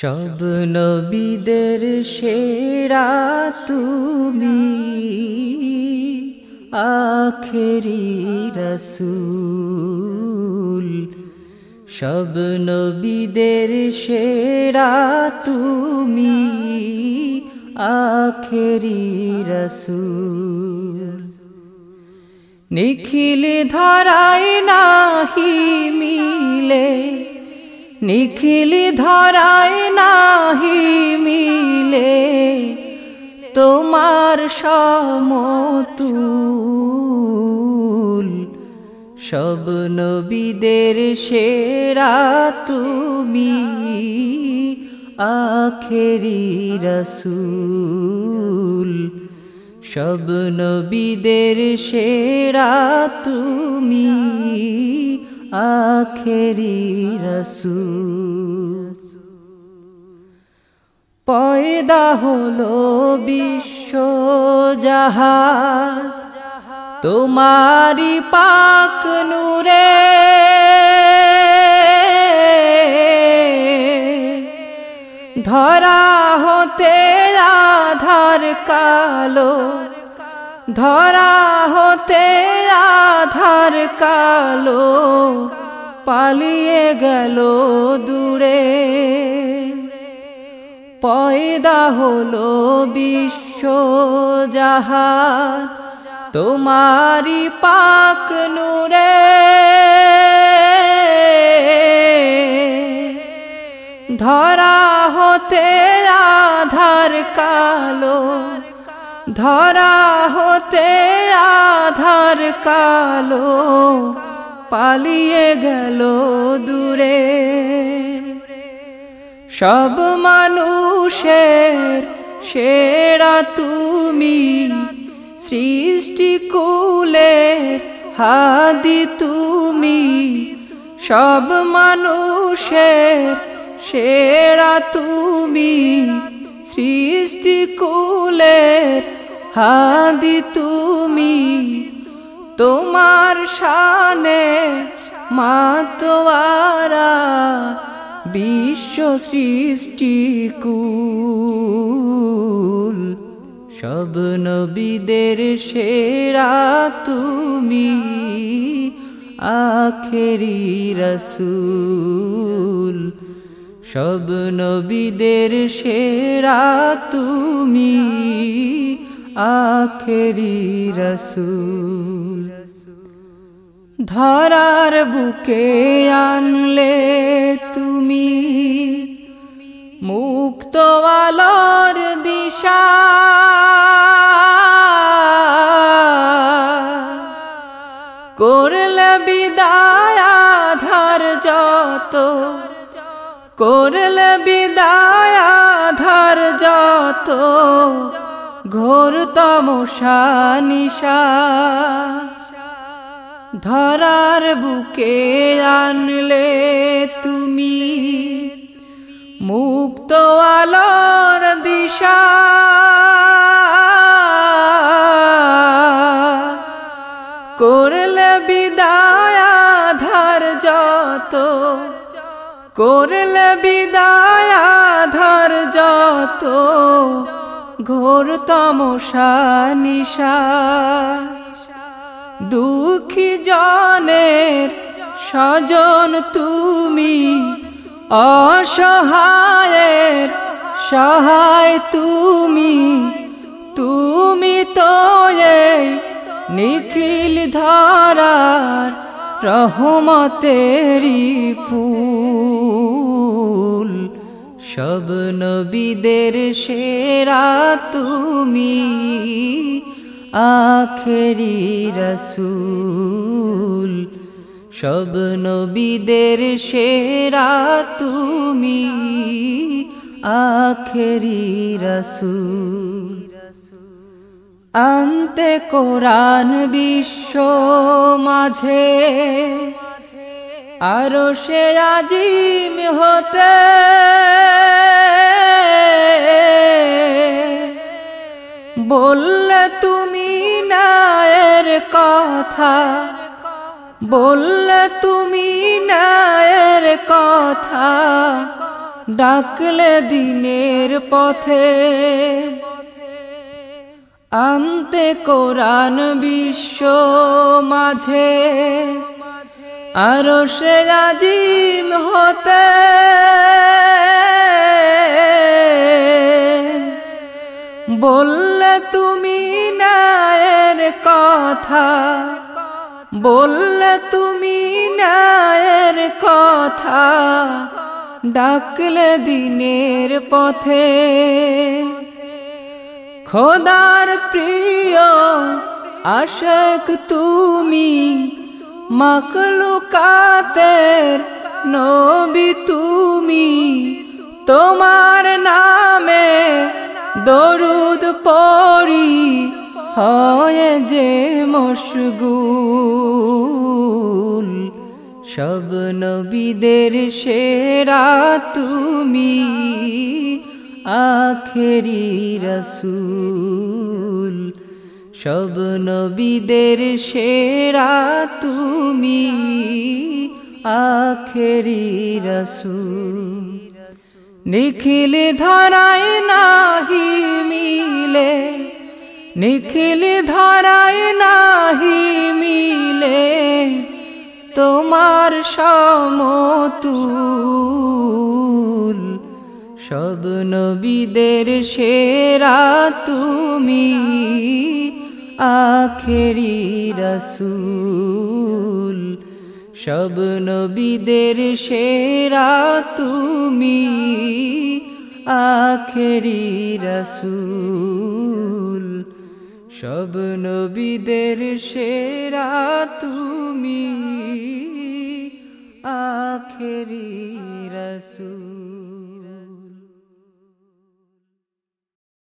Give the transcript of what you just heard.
সব নবীদের সেরা তুমি। আখেরি রসুল। সব নবীদের সেরা তুমি। আখেরি রসুল। নিখিল ধরায় নাহি মিলে। নিখিল ধরায় নাহি মিলে তোমার সমতুল। সব নবীদের সেরা তুমি, আখেরি রসুল। সব নবীদের সেরা তুমি, আখেরি রসুল। পয়দা হলো বিশ্ব যাহা তোমারি পাক নূরে। ধরা হতে আধার কালো। ধরা হতে আধার কালো। পালিয়ে গেল দূরে। পয়দা হলো বিশ্ব জাহান। তোমারি পাক নূরে। ধরা হতে আধার কালো। ধরা হতে আধার কালো। পালিয়ে গেল দূরে। সব মানুষের সেরা তুমি। সৃষ্টি কুলে হাদি তুমি। সব মানুষের সেরা তুমি। সৃষ্টি কুলের হাদি তুমি। তোমার শানে মাতোয়ারা বিশ্ব সৃষ্টি কুল। সব নবীদের সেরা তুমি, আখেরি রসুল। সব নবীদের সেরা তুমি, আখেরি রসুল। ধরার বুকে আনলে তুমি মুক্ত আলোর দিশা। করলে বিদায় আধার যত, করলে বিদায় আধার যত ঘোর তমসা নিশা। ধরার বুকে আনলে তুমি মুক্ত আলোর দিশা। করলে বিদায় আধার যত, করলে বিদায় আধার যত ঘোর তমসা নিশা। দুঃখী জনের স্বজন তুমি, অসহায়ের সহায় তুমি। তুমি তো নিখিল ধারার রহমতেরি ফুল। সব নবীদের সেরা তুমি। আখেরি রসুল, সব নবীদের সেরা তুমি। আখেরি রসুল, আনতে কোরআন বিশ্ব মাঝে, আরও সে আজিম হতে। বললে তুমি নায়ের কথা। বললে তুমি নায়ের কথা। ডাকলে দিনের পথে। আনতে কোরআন বিশ্ব মাঝে। আরও সে আজিম হতে। বললে তুমি নায়ের কথা। বললে তুমি নায়ের কথা। ডাকলে দিনের পথে। খোদার প্রিয়, আশক তুমি, মখলুকাতের নবী তুমি। যে মশগুল, সব নবীদের সেরা তুমি, আখেরি রসুল। সব নবীদের সেরা তুমি, আখেরি রসুল। নিখিল ধরায় নাহি মিলে নিখিল ধরায় নাহি মিলে তোমার সমতুল। সব নবীদের সেরা তুমি, আখেরি রসুল। সব নবীদের সেরা তুমি, আখেরি রসুল। সব নবীদের সেরা তুমি আখেরি রসুল।